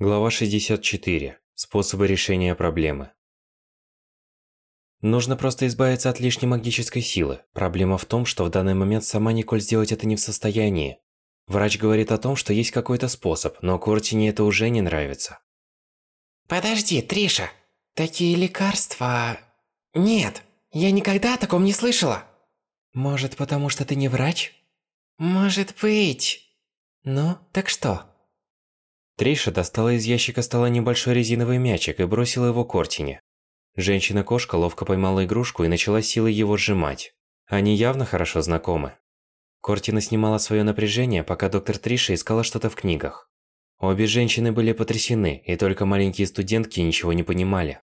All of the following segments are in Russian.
Глава 64. Способы решения проблемы. Нужно просто избавиться от лишней магической силы. Проблема в том, что в данный момент сама Николь сделать это не в состоянии. Врач говорит о том, что есть какой-то способ, но Кортине это уже не нравится. Подожди, Триша. Такие лекарства... Нет, я никогда о таком не слышала. Может, потому что ты не врач? Может быть. Ну, так что? Триша достала из ящика стола небольшой резиновый мячик и бросила его Кортине. Женщина-кошка ловко поймала игрушку и начала силой его сжимать. Они явно хорошо знакомы. Кортина снимала свое напряжение, пока доктор Триша искала что-то в книгах. Обе женщины были потрясены, и только маленькие студентки ничего не понимали.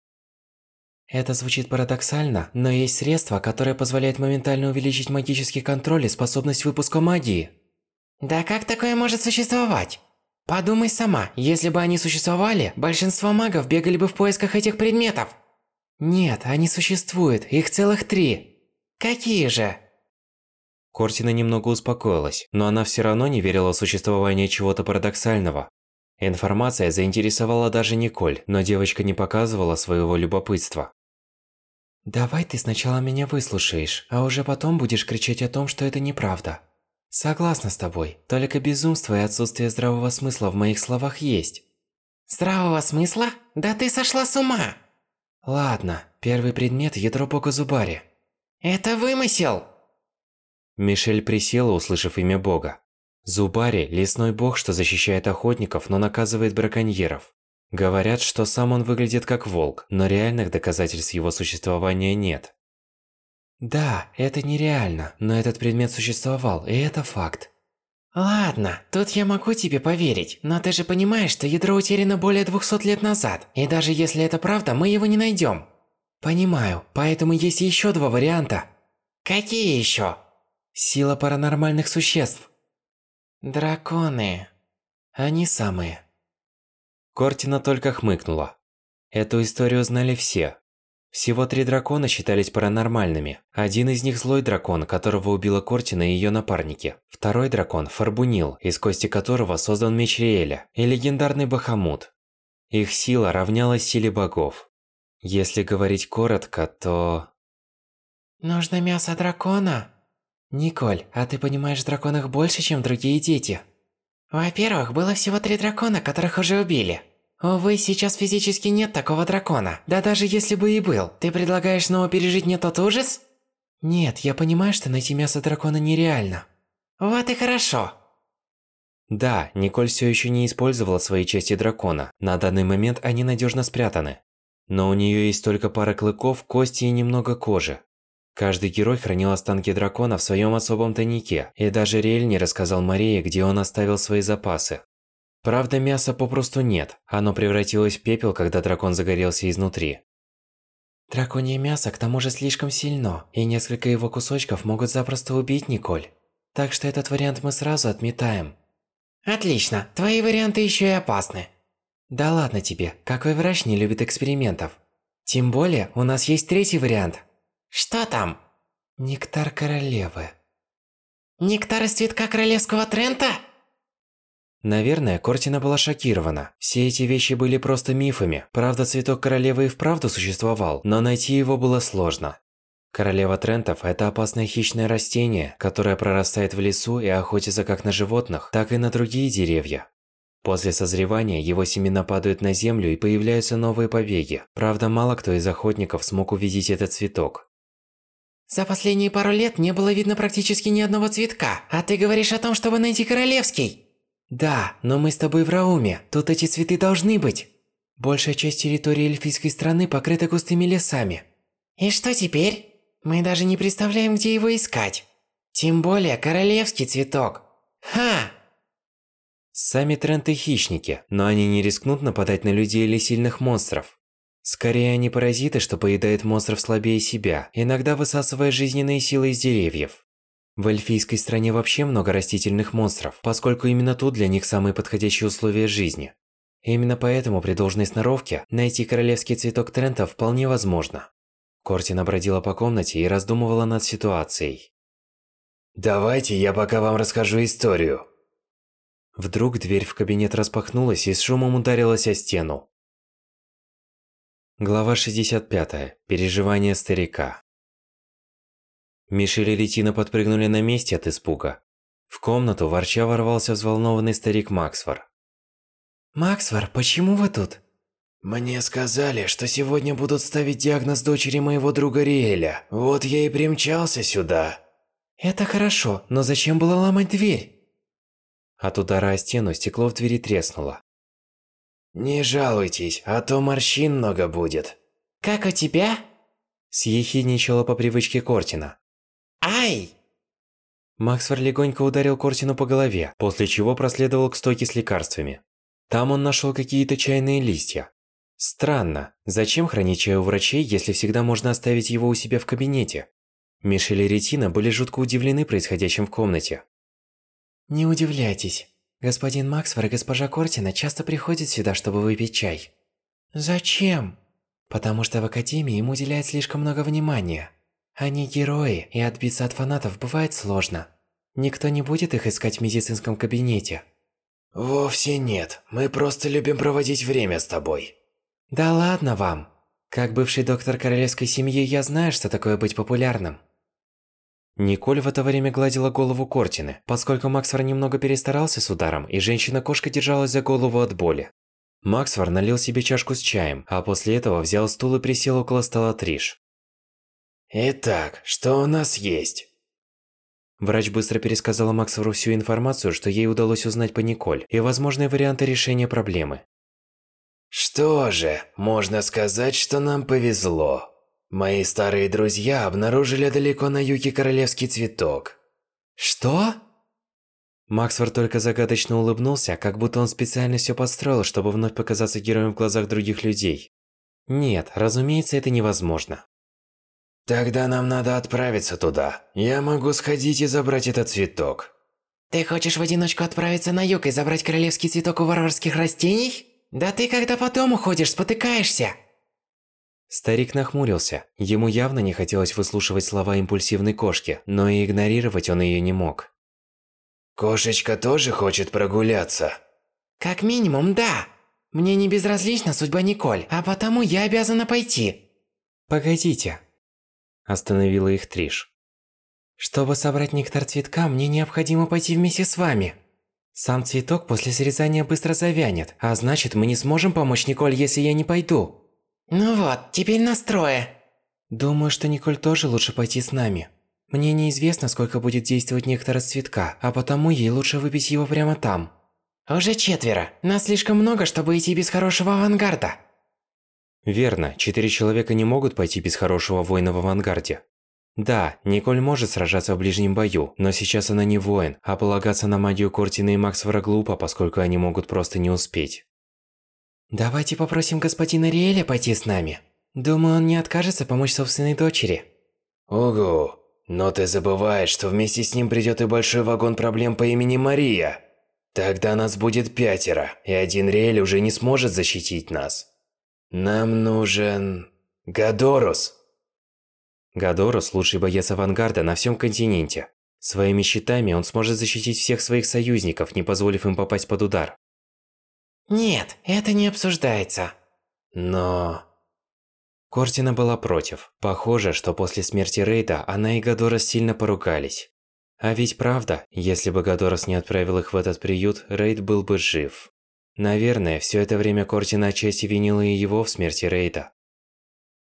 Это звучит парадоксально, но есть средство, которое позволяет моментально увеличить магический контроль и способность выпуска магии. Да как такое может существовать? Подумай сама, если бы они существовали, большинство магов бегали бы в поисках этих предметов. Нет, они существуют, их целых три. Какие же? Кортина немного успокоилась, но она все равно не верила в существование чего-то парадоксального. Информация заинтересовала даже Николь, но девочка не показывала своего любопытства. Давай ты сначала меня выслушаешь, а уже потом будешь кричать о том, что это неправда. Согласна с тобой, только безумство и отсутствие здравого смысла в моих словах есть. Здравого смысла? Да ты сошла с ума! Ладно, первый предмет – ядро бога Зубари. Это вымысел! Мишель присела, услышав имя бога. Зубари – лесной бог, что защищает охотников, но наказывает браконьеров. Говорят, что сам он выглядит как волк, но реальных доказательств его существования нет. Да, это нереально, но этот предмет существовал, и это факт. Ладно, тут я могу тебе поверить, но ты же понимаешь, что ядро утеряно более 200 лет назад, и даже если это правда, мы его не найдем. Понимаю, поэтому есть еще два варианта. Какие еще? Сила паранормальных существ. Драконы. Они самые. Кортина только хмыкнула. Эту историю знали все, всего три дракона считались паранормальными. Один из них злой дракон, которого убила Кортина и ее напарники. Второй дракон – Фарбунил, из кости которого создан меч Риэля, и легендарный Бахамут. Их сила равнялась силе богов. Если говорить коротко, то... Нужно мясо дракона? Николь, а ты понимаешь драконах больше, чем другие дети? Во-первых, было всего три дракона, которых уже убили. Увы, сейчас физически нет такого дракона. Да даже если бы и был, ты предлагаешь снова пережить мне тот ужас? Нет, я понимаю, что найти мясо дракона нереально. Вот и хорошо. Да, Николь все еще не использовала свои части дракона. На данный момент они надежно спрятаны. Но у нее есть только пара клыков, кости и немного кожи. Каждый герой хранил останки дракона в своем особом тайнике, и даже Риэль не рассказал Марии, где он оставил свои запасы. Правда, мяса попросту нет. Оно превратилось в пепел, когда дракон загорелся изнутри. Драконье мясо к тому же слишком сильно, и несколько его кусочков могут запросто убить Николь. Так что этот вариант мы сразу отметаем. Отлично, твои варианты еще и опасны. Да ладно тебе, какой врач не любит экспериментов? Тем более, у нас есть третий вариант. Что там? Нектар королевы. Нектар из цветка королевского Трента? Наверное, Кортина была шокирована. Все эти вещи были просто мифами. Правда, цветок королевы и вправду существовал, но найти его было сложно. Королева Трентов – это опасное хищное растение, которое прорастает в лесу и охотится как на животных, так и на другие деревья. После созревания его семена падают на землю и появляются новые побеги. Правда, мало кто из охотников смог увидеть этот цветок. За последние пару лет не было видно практически ни одного цветка, а ты говоришь о том, чтобы найти королевский. Да, но мы с тобой в Рауме, тут эти цветы должны быть. Большая часть территории эльфийской страны покрыта густыми лесами. И что теперь? Мы даже не представляем, где его искать. Тем более королевский цветок. Ха! Сами Тренты хищники, но они не рискнут нападать на людей или сильных монстров. Скорее, они паразиты, что поедают монстров слабее себя, иногда высасывая жизненные силы из деревьев. В эльфийской стране вообще много растительных монстров, поскольку именно тут для них самые подходящие условия жизни. именно поэтому при должной сноровке найти королевский цветок Трента вполне возможно. Кортина бродила по комнате и раздумывала над ситуацией. «Давайте я пока вам расскажу историю». Вдруг дверь в кабинет распахнулась и с шумом ударилась о стену. Глава 65. Переживания старика. Мишель и Ретина подпрыгнули на месте от испуга. В комнату ворча ворвался взволнованный старик Максвар. «Максвар, почему вы тут?» «Мне сказали, что сегодня будут ставить диагноз дочери моего друга Риэля. Вот я и примчался сюда». «Это хорошо, но зачем было ломать дверь?» От удара о стену стекло в двери треснуло. «Не жалуйтесь, а то морщин много будет». «Как у тебя?» Съехидничала по привычке Кортина. «Ай!» Максфор легонько ударил Кортину по голове, после чего проследовал к стойке с лекарствами. Там он нашел какие-то чайные листья. Странно, зачем хранить чай у врачей, если всегда можно оставить его у себя в кабинете? Мишель и Ретина были жутко удивлены происходящим в комнате. Не удивляйтесь. Господин Максвер и госпожа Кортина часто приходят сюда, чтобы выпить чай. Зачем? Потому что в Академии им уделяют слишком много внимания. Они герои, и отбиться от фанатов бывает сложно. Никто не будет их искать в медицинском кабинете. Вовсе нет. Мы просто любим проводить время с тобой. Да ладно вам. Как бывший доктор королевской семьи, я знаю, что такое быть популярным. Николь в это время гладила голову Кортины, поскольку Максвар немного перестарался с ударом, и женщина-кошка держалась за голову от боли. Максвар налил себе чашку с чаем, а после этого взял стул и присел около стола Триш. «Итак, что у нас есть?» Врач быстро пересказала Максвару всю информацию, что ей удалось узнать по Николь, и возможные варианты решения проблемы. «Что же, можно сказать, что нам повезло. Мои старые друзья обнаружили далеко на юге королевский цветок. Что? Максфорд только загадочно улыбнулся, как будто он специально все подстроил, чтобы вновь показаться героем в глазах других людей. Нет, разумеется, это невозможно. Тогда нам надо отправиться туда. Я могу сходить и забрать этот цветок. Ты хочешь в одиночку отправиться на юг и забрать королевский цветок у варварских растений? Да ты когда потом уходишь, спотыкаешься. Старик нахмурился. Ему явно не хотелось выслушивать слова импульсивной кошки, но и игнорировать он ее не мог. Кошечка тоже хочет прогуляться. Как минимум, да. Мне не безразлична судьба Николь, а потому я обязана пойти. Погодите. Остановила их Триш. Чтобы собрать нектар цветка, мне необходимо пойти вместе с вами. Сам цветок после срезания быстро завянет, а значит мы не сможем помочь Николь, если я не пойду. Ну вот, теперь настрое. Думаю, что Николь тоже лучше пойти с нами. Мне неизвестно, сколько будет действовать нектар цветка, а потому ей лучше выпить его прямо там. Уже четверо. Нас слишком много, чтобы идти без хорошего авангарда. Верно, четыре человека не могут пойти без хорошего воина в авангарде. Да, Николь может сражаться в ближнем бою, но сейчас она не воин, а полагаться на магию Кортина и Максвара глупо, поскольку они могут просто не успеть. Давайте попросим господина Риэля пойти с нами. Думаю, он не откажется помочь собственной дочери. Ого, но ты забываешь, что вместе с ним придет и большой вагон проблем по имени Мария. Тогда нас будет пятеро, и один Риэль уже не сможет защитить нас. Нам нужен... Гадорус. Гадорус – лучший боец авангарда на всем континенте. Своими щитами он сможет защитить всех своих союзников, не позволив им попасть под удар. Нет, это не обсуждается. Но... Кортина была против. Похоже, что после смерти Рейда она и Гадорос сильно поругались. А ведь правда, если бы Гадорос не отправил их в этот приют, Рейд был бы жив. Наверное, все это время Кортина отчасти винила и его в смерти Рейда.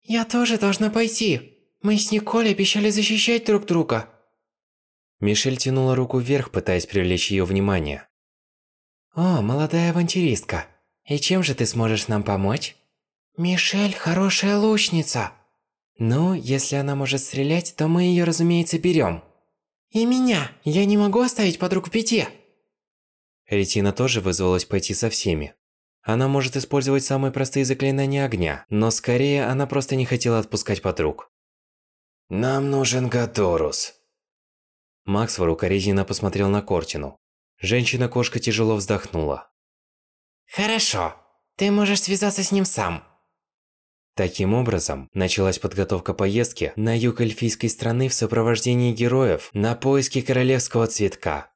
Я тоже должна пойти. Мы с Николь обещали защищать друг друга. Мишель тянула руку вверх, пытаясь привлечь ее внимание. «О, молодая авантюристка. И чем же ты сможешь нам помочь?» «Мишель хорошая лучница». «Ну, если она может стрелять, то мы ее, разумеется, берем. «И меня. Я не могу оставить подруг в беде». Ретина тоже вызвалась пойти со всеми. Она может использовать самые простые заклинания огня, но скорее она просто не хотела отпускать подруг. «Нам нужен Гаторус». Максвар укоризненно посмотрел на Кортину. Женщина-кошка тяжело вздохнула. Хорошо. Ты можешь связаться с ним сам. Таким образом, началась подготовка поездки на юг эльфийской страны в сопровождении героев на поиски королевского цветка.